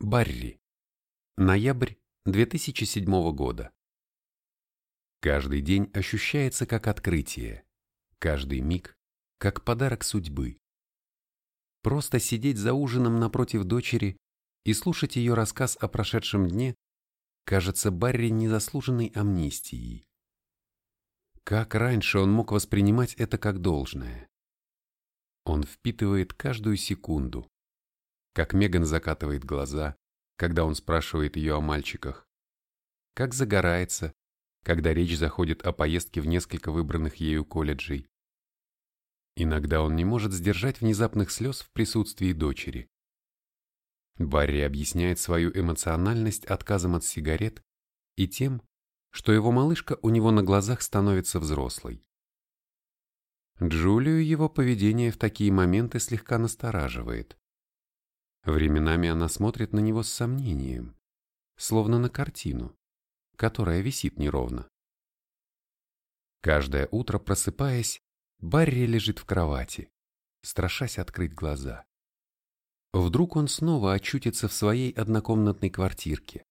Барри. Ноябрь 2007 года. Каждый день ощущается как открытие, каждый миг как подарок судьбы. Просто сидеть за ужином напротив дочери и слушать ее рассказ о прошедшем дне кажется Барри незаслуженной амнистией. Как раньше он мог воспринимать это как должное? Он впитывает каждую секунду, как Меган закатывает глаза, когда он спрашивает ее о мальчиках, как загорается, когда речь заходит о поездке в несколько выбранных ею колледжей. Иногда он не может сдержать внезапных слез в присутствии дочери. Барри объясняет свою эмоциональность отказом от сигарет и тем, что его малышка у него на глазах становится взрослой. Джулию его поведение в такие моменты слегка настораживает. Временами она смотрит на него с сомнением, словно на картину, которая висит неровно. Каждое утро, просыпаясь, Барри лежит в кровати, страшась открыть глаза. Вдруг он снова очутится в своей однокомнатной квартирке.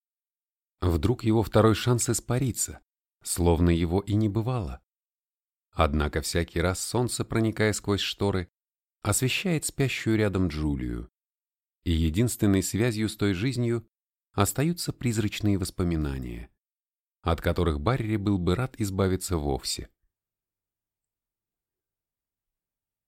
Вдруг его второй шанс испарится, словно его и не бывало. Однако всякий раз солнце, проникая сквозь шторы, освещает спящую рядом Джулию, и единственной связью с той жизнью остаются призрачные воспоминания, от которых Барри был бы рад избавиться вовсе.